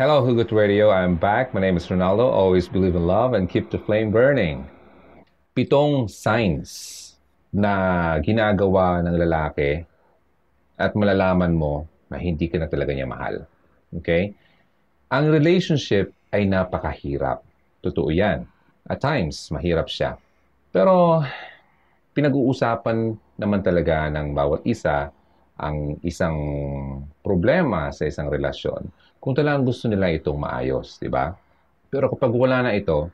Hello, Hugot Radio. I'm back. My name is Ronaldo. Always believe in love and keep the flame burning. Pitong signs na ginagawa ng lalaki at malalaman mo na hindi ka na talaga niya mahal. Okay? Ang relationship ay napakahirap. Totoo yan. At times, mahirap siya. Pero, pinag-uusapan naman talaga ng bawat isa ang isang problema sa isang relasyon kung talagang gusto nila itong maayos, di ba? Pero kapag wala na ito,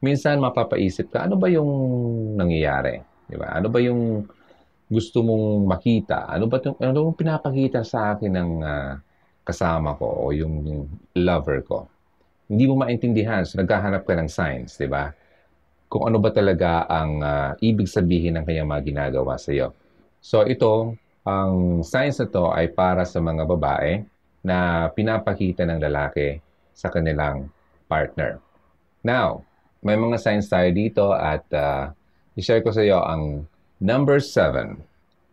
minsan mapapaisip ka, ano ba yung nangyayari? Di ba? Ano ba yung gusto mong makita? Ano ba yung, ano yung pinapakita sa akin ng uh, kasama ko o yung, lover ko? Hindi mo maintindihan, so naghahanap ka ng signs, di ba? Kung ano ba talaga ang uh, ibig sabihin ng kanyang mga ginagawa sa iyo. So ito, ang signs na to ay para sa mga babae na pinapakita ng lalaki sa kanilang partner. Now, may mga signs tayo dito at uh, i-share ko sa iyo ang number 7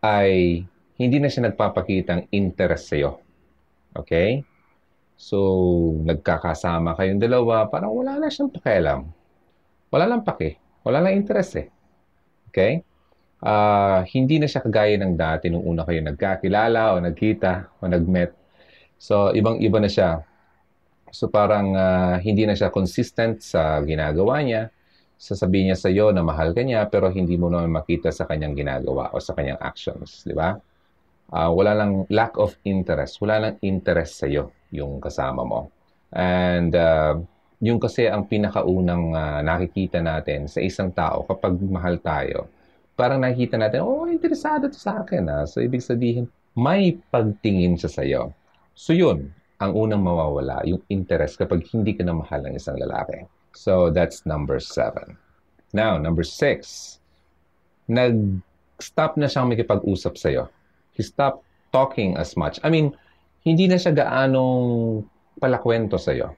ay hindi na siya nagpapakitang interest sa iyo. Okay? So, nagkakasama kayong dalawa, parang wala na siyang pakialam. Wala lang paki. Wala lang interest eh. Okay? uh, hindi na siya kagaya ng dati nung una kayo nagkakilala o nagkita o nagmet. So, ibang-iba na siya. So, parang uh, hindi na siya consistent sa ginagawa niya. Sasabihin niya sa iyo na mahal ka niya, pero hindi mo naman makita sa kanyang ginagawa o sa kanyang actions. Di ba? Uh, wala lang lack of interest. Wala lang interest sa iyo yung kasama mo. And uh, yung kasi ang pinakaunang uh, nakikita natin sa isang tao kapag mahal tayo parang nakikita natin, oh, interesado to sa akin. Ah. So, ibig sabihin, may pagtingin siya sa'yo. So, yun, ang unang mawawala, yung interest kapag hindi ka na mahal ng isang lalaki. So, that's number seven. Now, number six, nag-stop na siyang makipag-usap sa'yo. He stopped talking as much. I mean, hindi na siya gaanong palakwento sa'yo.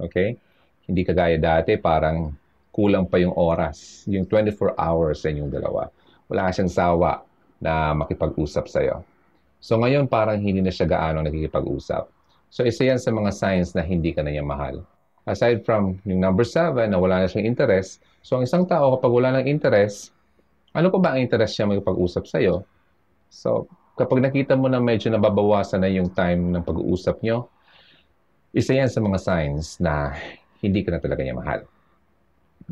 Okay? Hindi kagaya dati, parang kulang pa yung oras, yung 24 hours sa inyong dalawa. Wala siyang sawa na makipag-usap sa'yo. So ngayon parang hindi na siya gaano nakikipag-usap. So isa yan sa mga signs na hindi ka na niya mahal. Aside from yung number 7 na wala na siyang interest, so ang isang tao kapag wala ng interest, ano pa ba ang interest siya makipag-usap sa'yo? So kapag nakita mo na medyo nababawasan na yung time ng pag-uusap nyo, isa yan sa mga signs na hindi ka na talaga niya mahal.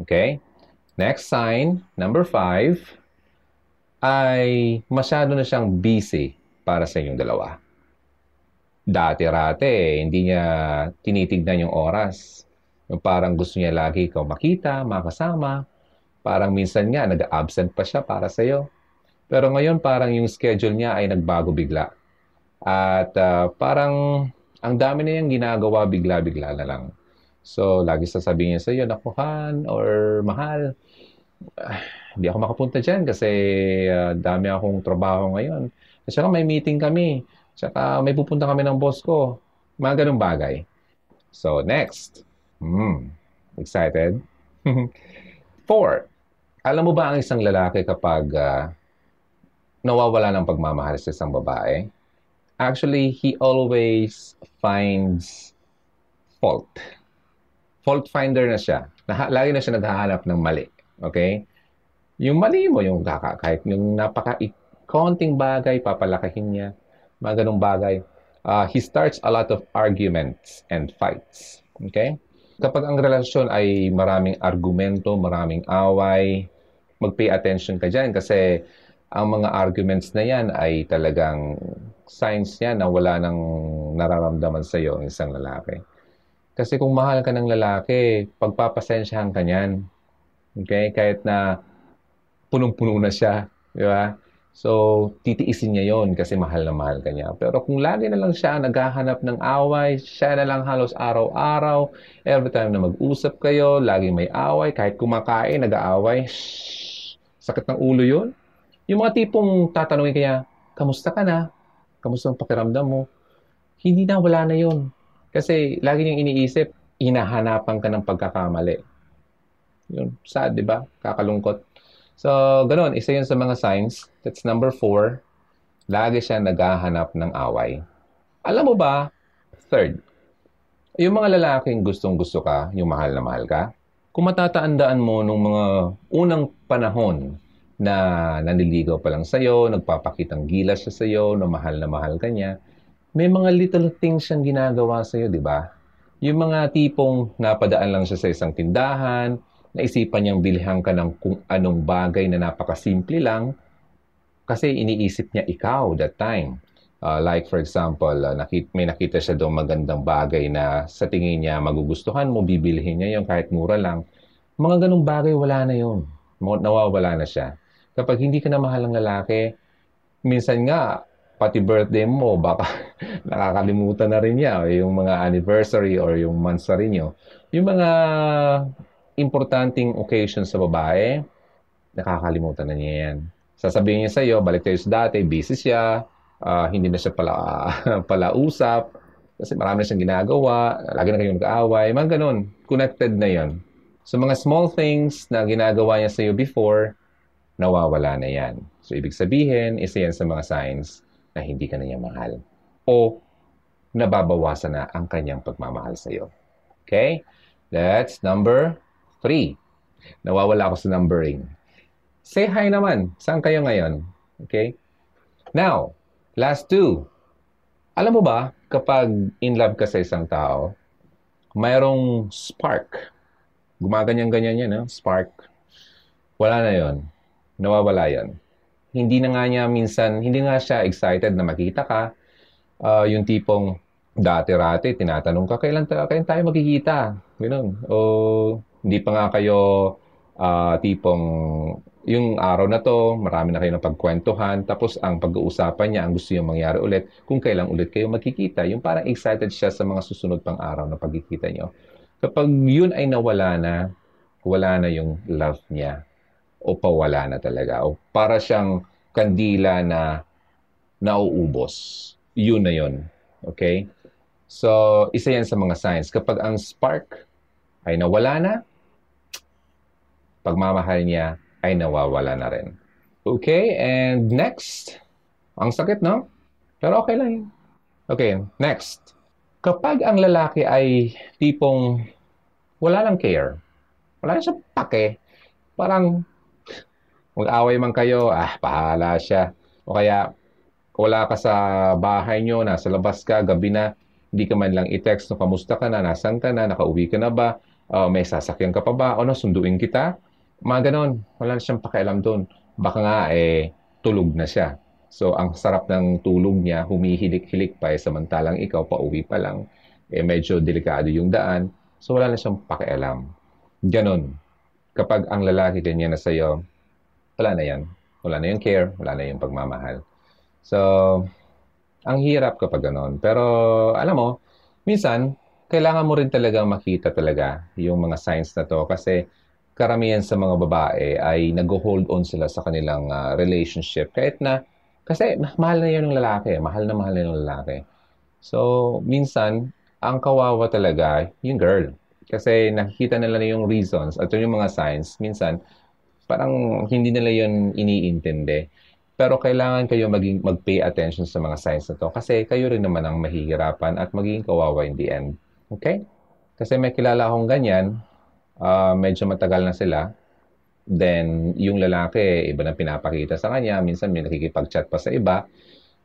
Okay? Next sign, number five, ay masyado na siyang busy para sa inyong dalawa. Dati-rate, hindi niya tinitignan yung oras. Yung parang gusto niya lagi ikaw makita, makasama. Parang minsan nga, nag-absent pa siya para sa iyo. Pero ngayon, parang yung schedule niya ay nagbago bigla. At uh, parang ang dami na yung ginagawa bigla-bigla na lang. So, lagi sasabihin niya sa iyo, nakuhan or mahal, ah, hindi ako makapunta dyan kasi uh, dami akong trabaho ngayon. At saka may meeting kami. Saka may pupunta kami ng boss ko. Mga ganung bagay. So, next. Hmm. Excited? Four. Alam mo ba ang isang lalaki kapag uh, nawawala ng pagmamahal sa isang babae? Actually, he always finds fault fault finder na siya. Lagi na siya naghahanap ng mali. Okay? Yung mali mo, yung kaka, kahit yung napaka konting bagay, papalakahin niya. Mga ganong bagay. Uh, he starts a lot of arguments and fights. Okay? Kapag ang relasyon ay maraming argumento, maraming away, mag-pay attention ka dyan kasi ang mga arguments na yan ay talagang signs niya na wala nang nararamdaman sa iyo ang isang lalaki. Kasi kung mahal ka ng lalaki, pagpapasensyahan ka niyan. Okay? Kahit na punong-puno na siya. Di ba? So, titiisin niya yon kasi mahal na mahal ka niya. Pero kung lagi na lang siya naghahanap ng away, siya na lang halos araw-araw, every time na mag-usap kayo, lagi may away, kahit kumakain, nag-aaway, sakit ng ulo yon Yung mga tipong tatanungin kaya, kamusta ka na? Kamusta ang pakiramdam mo? Hindi na, wala na yon kasi lagi niyang iniisip, hinahanapan ka ng pagkakamali. Yun, sad, di ba? Kakalungkot. So, ganun, isa yun sa mga signs. That's number four. Lagi siya naghahanap ng away. Alam mo ba, third, Yung mga lalaking gustong gusto ka, yung mahal na mahal ka, kung matatandaan mo nung mga unang panahon na naniligaw pa lang sa'yo, nagpapakitang gilas siya sa'yo, na mahal na mahal ka niya, may mga little things siyang ginagawa sa'yo, di ba? Yung mga tipong napadaan lang siya sa isang tindahan, naisipan niyang bilhan ka ng kung anong bagay na napakasimple lang, kasi iniisip niya ikaw that time. Uh, like for example, uh, nakit may nakita siya doon magandang bagay na sa tingin niya magugustuhan mo, bibilhin niya yung kahit mura lang. Mga ganong bagay, wala na yun. Nawawala na siya. Kapag hindi ka na mahal ng lalaki, minsan nga, pati birthday mo, baka nakakalimutan na rin niya, yung mga anniversary or yung monthsary niyo. Yung mga importanting occasions sa babae, nakakalimutan na niya yan. Sasabihin niya sa iyo, balik tayo sa dati, busy siya, uh, hindi na siya pala, pala usap, kasi marami siyang ginagawa, lagi na kayong nag-aaway, mga ganun. Connected na yon. So mga small things na ginagawa niya sa iyo before, nawawala na yan. So ibig sabihin, isa yan sa mga signs na hindi ka na niya mahal. O nababawasan na ang kanyang pagmamahal sa iyo. Okay? That's number three. Nawawala ako sa numbering. Say hi naman. Saan kayo ngayon? Okay? Now, last two. Alam mo ba, kapag in love ka sa isang tao, mayroong spark. Gumaganyan-ganyan yan, no? spark. Wala na yon Nawawala yon hindi na nga niya minsan, hindi nga siya excited na makita ka. Uh, yung tipong dati-rati, tinatanong ka, kailan, kailan tayo magkikita? Ganun. O hindi pa nga kayo uh, tipong yung araw na to, marami na kayo ng pagkwentuhan, tapos ang pag-uusapan niya, ang gusto yung mangyari ulit, kung kailan ulit kayo magkikita. Yung parang excited siya sa mga susunod pang araw na pagkikita niyo. Kapag yun ay nawala na, wala na yung love niya o pawala na talaga. O para siyang kandila na nauubos. Yun na yun. Okay? So, isa yan sa mga signs. Kapag ang spark ay nawala na, pagmamahal niya ay nawawala na rin. Okay, and next. Ang sakit, no? Pero okay lang. Okay, next. Kapag ang lalaki ay tipong wala lang care, wala na siya pake, parang Mag-away man kayo, ah, pahala siya. O kaya, wala ka sa bahay nyo, nasa labas ka, gabi na, hindi ka man lang i-text no, kamusta ka na, nasan ka na, nakauwi ka na ba, uh, may sasakyan ka pa ba, o no, sunduin kita. Mga ganon, wala siyang pakialam doon. Baka nga, eh, tulog na siya. So, ang sarap ng tulog niya, humihilik-hilik pa, eh, samantalang ikaw, pauwi pa lang, eh, medyo delikado yung daan. So, wala na siyang pakialam. Ganon. Kapag ang lalaki ganyan na sa'yo, wala na yan. Wala na yung care, wala na yung pagmamahal. So, ang hirap kapag gano'n. Pero, alam mo, minsan, kailangan mo rin talaga makita talaga yung mga signs na to kasi karamihan sa mga babae ay nag-hold on sila sa kanilang uh, relationship kahit na kasi mahal na yun ng lalaki, mahal na mahal na yung lalaki. So, minsan, ang kawawa talaga yung girl. Kasi nakikita nila na yung reasons at yung mga signs. Minsan, parang hindi nila yon iniintindi. Pero kailangan kayo maging, mag-pay attention sa mga signs na to kasi kayo rin naman ang mahihirapan at magiging kawawa in the end. Okay? Kasi may kilala akong ganyan, uh, medyo matagal na sila. Then, yung lalaki, iba na pinapakita sa kanya. Minsan may nakikipag-chat pa sa iba.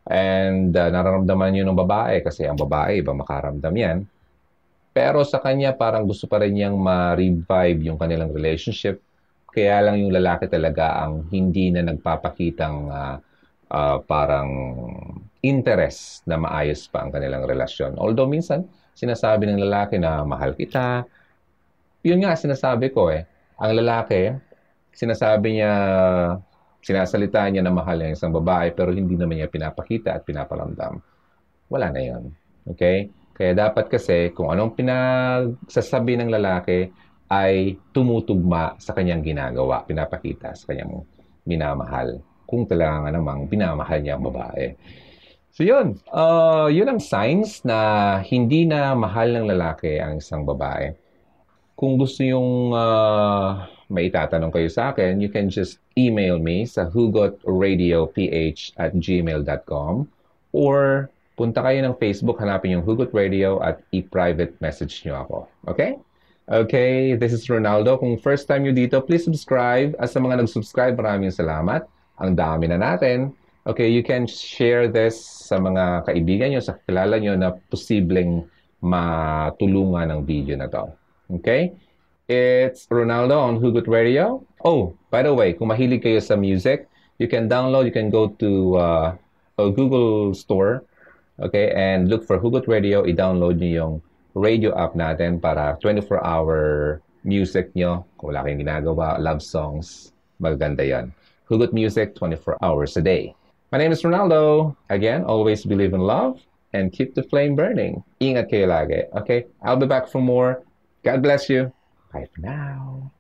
And uh, nararamdaman yun ng babae kasi ang babae, iba makaramdam yan. Pero sa kanya, parang gusto pa rin niyang ma-revive yung kanilang relationship kaya lang yung lalaki talaga ang hindi na nagpapakitang uh, uh, parang interest na maayos pa ang kanilang relasyon. Although minsan, sinasabi ng lalaki na mahal kita. Yun nga, sinasabi ko eh. Ang lalaki, sinasabi niya, sinasalita niya na mahal niya isang babae pero hindi naman niya pinapakita at pinaparamdam. Wala na yun. Okay? Kaya dapat kasi kung anong pinagsasabi ng lalaki, ay tumutugma sa kanyang ginagawa, pinapakita sa kanyang minamahal. Kung talaga namang binamahal niya ang babae. So yun, uh, yun ang signs na hindi na mahal ng lalaki ang isang babae. Kung gusto yung uh, may itatanong kayo sa akin, you can just email me sa hugotradioph at gmail.com or punta kayo ng Facebook, hanapin yung Hugot Radio at i-private message nyo ako. Okay? Okay, this is Ronaldo. Kung first time nyo dito, please subscribe. At sa mga nag-subscribe, maraming salamat. Ang dami na natin. Okay, you can share this sa mga kaibigan nyo, sa kilala nyo na posibleng matulungan ng video na to. Okay? It's Ronaldo on Hugot Radio. Oh, by the way, kung mahilig kayo sa music, you can download, you can go to uh, a Google Store, okay, and look for Hugot Radio. I-download nyo yung radio app natin para 24-hour music nyo. Kung wala kayong ginagawa, love songs, maganda yan. Hugot Music 24 hours a day. My name is Ronaldo. Again, always believe in love and keep the flame burning. Ingat kayo lagi. Okay? I'll be back for more. God bless you. Bye for now.